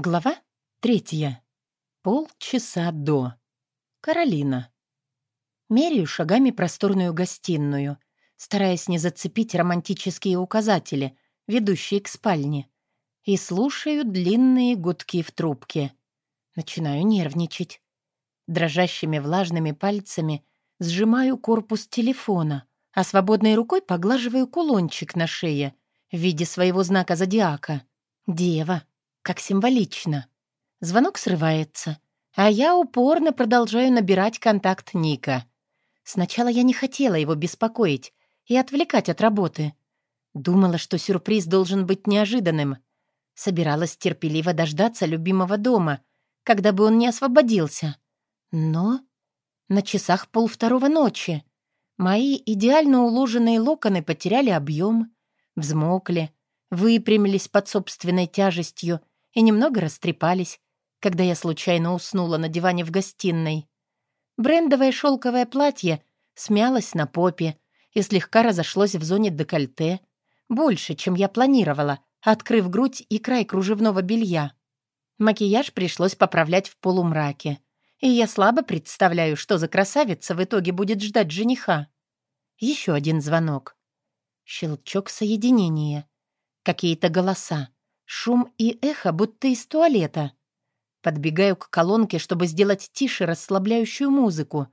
Глава третья. Полчаса до. Каролина. Меряю шагами просторную гостиную, стараясь не зацепить романтические указатели, ведущие к спальне, и слушаю длинные гудки в трубке. Начинаю нервничать. Дрожащими влажными пальцами сжимаю корпус телефона, а свободной рукой поглаживаю кулончик на шее в виде своего знака зодиака. Дева. Как символично. Звонок срывается, а я упорно продолжаю набирать контакт Ника. Сначала я не хотела его беспокоить и отвлекать от работы. Думала, что сюрприз должен быть неожиданным. Собиралась терпеливо дождаться любимого дома, когда бы он не освободился. Но на часах полвторого ночи мои идеально уложенные локоны потеряли объем, взмокли, выпрямились под собственной тяжестью и немного растрепались, когда я случайно уснула на диване в гостиной. Брендовое шелковое платье смялось на попе и слегка разошлось в зоне декольте, больше, чем я планировала, открыв грудь и край кружевного белья. Макияж пришлось поправлять в полумраке, и я слабо представляю, что за красавица в итоге будет ждать жениха. Еще один звонок. Щелчок соединения. Какие-то голоса. Шум и эхо, будто из туалета. Подбегаю к колонке, чтобы сделать тише расслабляющую музыку,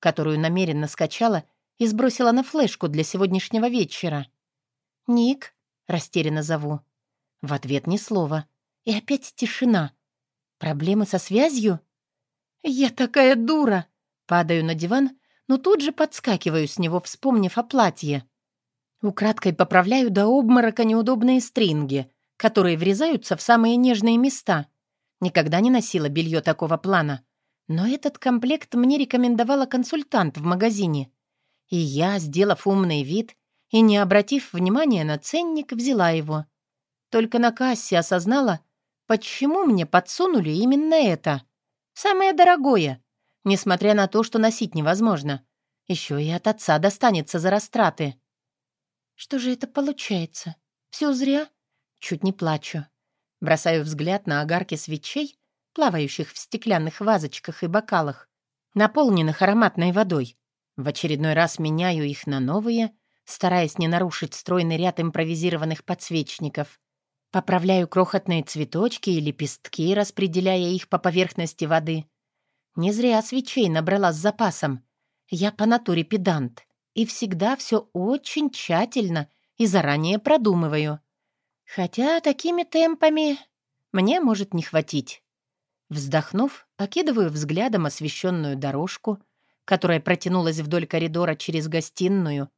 которую намеренно скачала и сбросила на флешку для сегодняшнего вечера. «Ник», — растерянно зову. В ответ ни слова. И опять тишина. Проблемы со связью? «Я такая дура!» Падаю на диван, но тут же подскакиваю с него, вспомнив о платье. Украдкой поправляю до обморока неудобные стринги — которые врезаются в самые нежные места. Никогда не носила белье такого плана. Но этот комплект мне рекомендовала консультант в магазине. И я, сделав умный вид и не обратив внимания на ценник, взяла его. Только на кассе осознала, почему мне подсунули именно это. Самое дорогое, несмотря на то, что носить невозможно. Еще и от отца достанется за растраты. Что же это получается? Все зря? Чуть не плачу. Бросаю взгляд на огарки свечей, плавающих в стеклянных вазочках и бокалах, наполненных ароматной водой. В очередной раз меняю их на новые, стараясь не нарушить стройный ряд импровизированных подсвечников. Поправляю крохотные цветочки и лепестки, распределяя их по поверхности воды. Не зря свечей набрала с запасом. Я по натуре педант и всегда все очень тщательно и заранее продумываю. Хотя такими темпами мне может не хватить. Вздохнув, окидываю взглядом освещенную дорожку, которая протянулась вдоль коридора через гостиную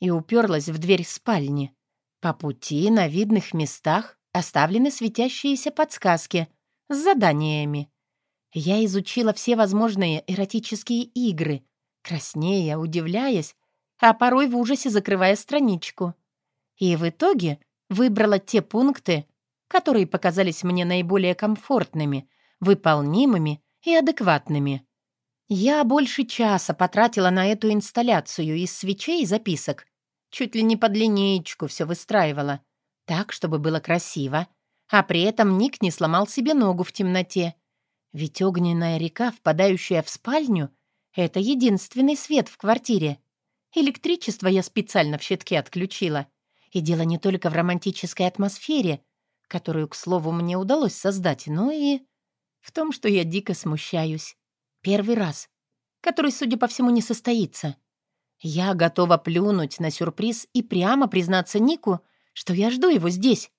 и уперлась в дверь спальни. По пути на видных местах оставлены светящиеся подсказки с заданиями. Я изучила все возможные эротические игры, краснея, удивляясь, а порой в ужасе закрывая страничку. И в итоге — выбрала те пункты, которые показались мне наиболее комфортными, выполнимыми и адекватными. Я больше часа потратила на эту инсталляцию из свечей и записок. Чуть ли не под линеечку все выстраивала. Так, чтобы было красиво. А при этом Ник не сломал себе ногу в темноте. Ведь огненная река, впадающая в спальню, это единственный свет в квартире. Электричество я специально в щитке отключила. И дело не только в романтической атмосфере, которую, к слову, мне удалось создать, но и в том, что я дико смущаюсь. Первый раз, который, судя по всему, не состоится. Я готова плюнуть на сюрприз и прямо признаться Нику, что я жду его здесь.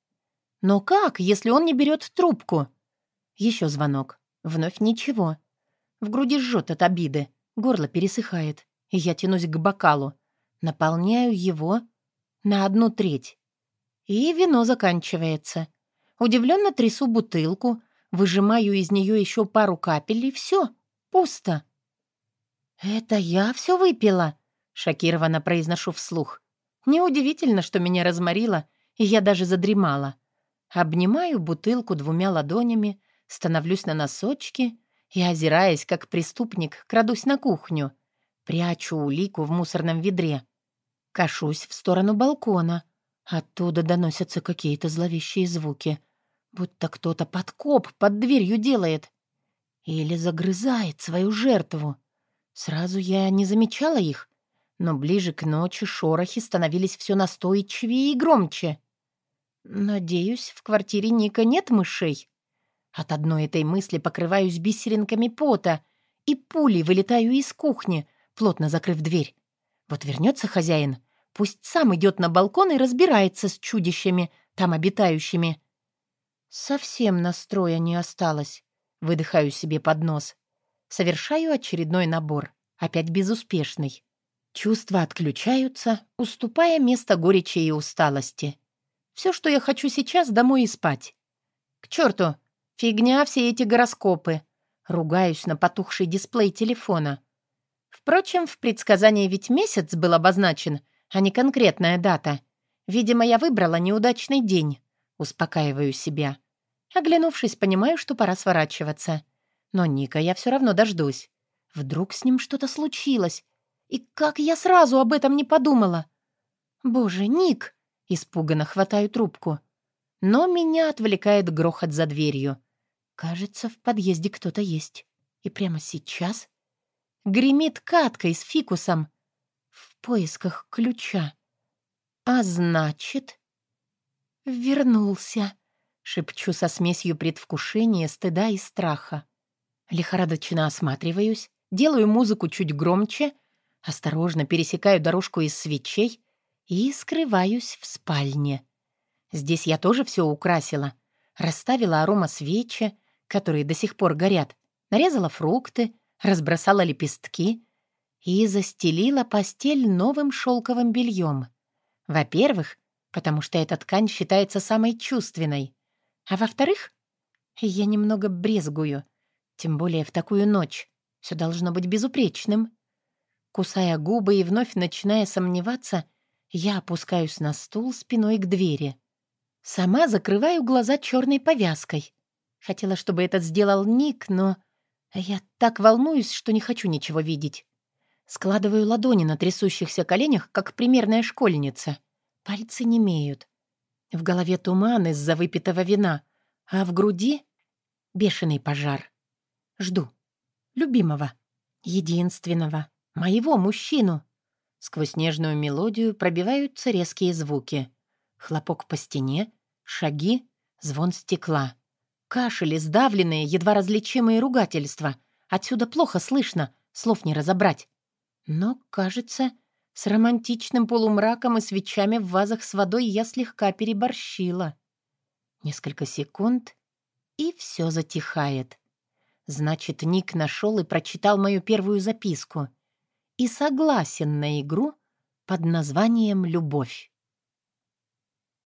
Но как, если он не берет трубку? Еще звонок. Вновь ничего. В груди жжет от обиды, горло пересыхает, и я тянусь к бокалу. Наполняю его на одну треть. И вино заканчивается. Удивленно трясу бутылку, выжимаю из нее еще пару капель, и все, пусто. «Это я все выпила?» — шокированно произношу вслух. Неудивительно, что меня разморило, и я даже задремала. Обнимаю бутылку двумя ладонями, становлюсь на носочки и, озираясь, как преступник, крадусь на кухню. Прячу улику в мусорном ведре. Кашусь в сторону балкона. Оттуда доносятся какие-то зловещие звуки. Будто кто-то подкоп под дверью делает. Или загрызает свою жертву. Сразу я не замечала их, но ближе к ночи шорохи становились все настойчивее и громче. Надеюсь, в квартире Ника нет мышей. От одной этой мысли покрываюсь бисеринками пота и пулей вылетаю из кухни, плотно закрыв дверь. Вот вернется хозяин, пусть сам идет на балкон и разбирается с чудищами, там обитающими. Совсем настроя не осталось. Выдыхаю себе под нос. Совершаю очередной набор, опять безуспешный. Чувства отключаются, уступая место горечи и усталости. Все, что я хочу сейчас, домой и спать. К черту! Фигня все эти гороскопы. Ругаюсь на потухший дисплей телефона. Впрочем, в предсказании ведь месяц был обозначен, а не конкретная дата. Видимо, я выбрала неудачный день. Успокаиваю себя. Оглянувшись, понимаю, что пора сворачиваться. Но Ника я все равно дождусь. Вдруг с ним что-то случилось. И как я сразу об этом не подумала? «Боже, Ник!» — испуганно хватаю трубку. Но меня отвлекает грохот за дверью. Кажется, в подъезде кто-то есть. И прямо сейчас гремит каткой с фикусом в поисках ключа. А значит... Вернулся. Шепчу со смесью предвкушения, стыда и страха. Лихорадочно осматриваюсь, делаю музыку чуть громче, осторожно пересекаю дорожку из свечей и скрываюсь в спальне. Здесь я тоже все украсила. Расставила арома свечи, которые до сих пор горят, нарезала фрукты, разбросала лепестки и застелила постель новым шелковым бельем. Во-первых, потому что эта ткань считается самой чувственной. А во-вторых, я немного брезгую, тем более в такую ночь. Все должно быть безупречным. Кусая губы и вновь начиная сомневаться, я опускаюсь на стул спиной к двери. Сама закрываю глаза черной повязкой. Хотела, чтобы это сделал Ник, но я так волнуюсь, что не хочу ничего видеть. Складываю ладони на трясущихся коленях, как примерная школьница. Пальцы немеют. В голове туман из-за выпитого вина, а в груди — бешеный пожар. Жду. Любимого. Единственного. Моего мужчину. Сквозь нежную мелодию пробиваются резкие звуки. Хлопок по стене, шаги, звон стекла. Кашель, сдавленные, едва различимые ругательства. Отсюда плохо слышно, слов не разобрать. Но, кажется, с романтичным полумраком и свечами в вазах с водой я слегка переборщила. Несколько секунд, и все затихает. Значит, Ник нашел и прочитал мою первую записку. И согласен на игру под названием «Любовь».